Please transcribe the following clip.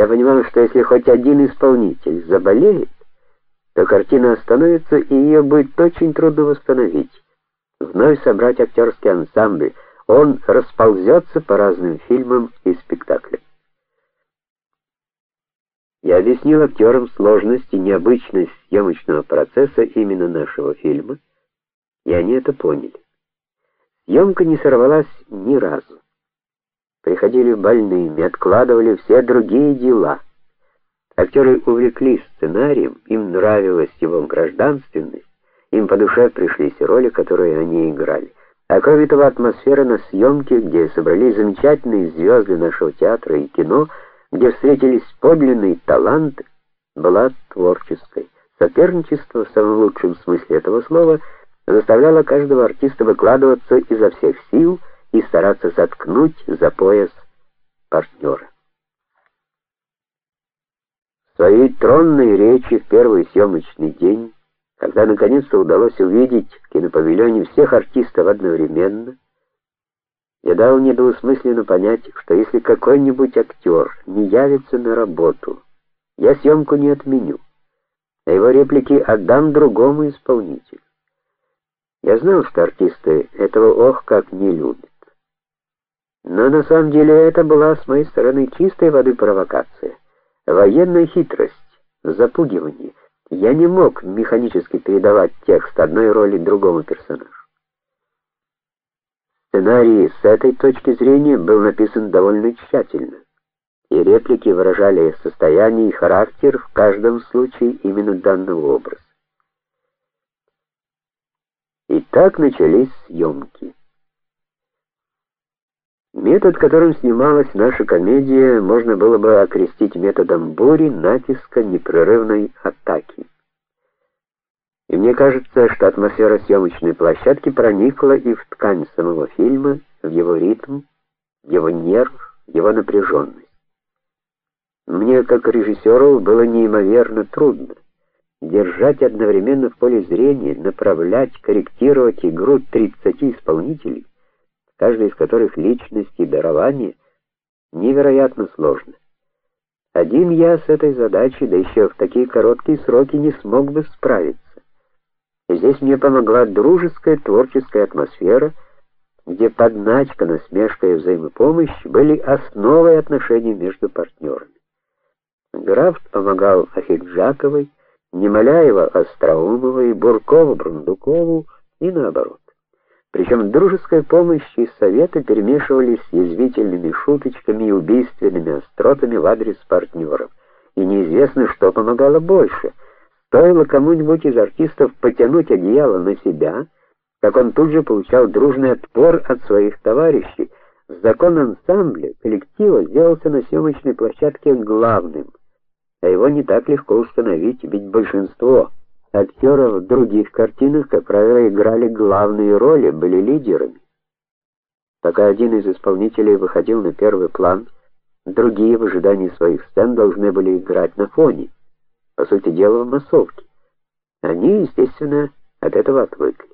Я понимал, что если хоть один исполнитель заболеет, то картина остановится, и ее будет очень трудно восстановить. Вновь собрать актерский ансамбль, он расползется по разным фильмам и спектаклям. Я объяснил актерам сложность и необычность съемочного процесса именно нашего фильма, и они это поняли. Съемка не сорвалась ни разу. Приходили больными, откладывали все другие дела. Актеры увлеклись сценарием, им нравилась его гражданственность, им по душе пришлись роли, которые они играли. А кроме того, атмосфера на съемке, где собрались замечательные звезды нашего театра и кино, где встретились подлинные таланты, была творческой. Соперничество в самом лучшем смысле этого слова заставляло каждого артиста выкладываться изо всех сил и стараться заткнуть за пояс партнера. В своей тронной речи в первый съемочный день, когда наконец-то удалось увидеть в кинопавильоне всех артистов одновременно, я дал недвусмысленно понять, что если какой-нибудь актер не явится на работу, я съемку не отменю, а его реплики отдам другому исполнителю. Я знал, что артисты этого ох как не любят. Но на самом деле это была с моей стороны чистой воды провокация, военная хитрость, запугивание. Я не мог механически передавать текст одной роли другому персонажу. Сценарий с этой точки зрения был написан довольно тщательно, и реплики выражали состояние и характер в каждом случае именно данного образа. И так начались съемки. Метод, которым снималась наша комедия, можно было бы окрестить методом бури, натиска, непрерывной атаки. И мне кажется, что атмосфера съемочной площадки проникла и в ткань самого фильма, в его ритм, в его нерв, его напряженность. Мне, как режиссеру, было неимоверно трудно держать одновременно в поле зрения, направлять, корректировать игру 30 исполнителей, каждый из которых личность и дарование невероятно сложно. Один я с этой задачей, да еще в такие короткие сроки не смог бы справиться. Здесь мне помогла дружеская творческая атмосфера, где подначка, насмешка и взаимопомощь были основой отношений между партнерами. Граф помогал Ахиджаковой, Немоляева Остроумовой, Буркова Брундукову и наоборот. Причем дружеская помощь и советы перемешивались с язвительными шуточками и убийственными остротами в адрес партнеров. И неизвестно, что помогало больше — Стоило кому-нибудь из артистов потянуть одеяло на себя, как он тут же получал дружный отпор от своих товарищей. Закон ансамбля, коллектива сделался на съемочной площадке главным, а его не так легко установить, ведь большинство актеров в других картинах, как правило, играли главные роли, были лидерами. Пока один из исполнителей выходил на первый план, другие в ожидании своих сцен должны были играть на фоне по сути дела, в массовке. Они, естественно, от этого отвыкли.